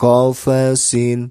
confessing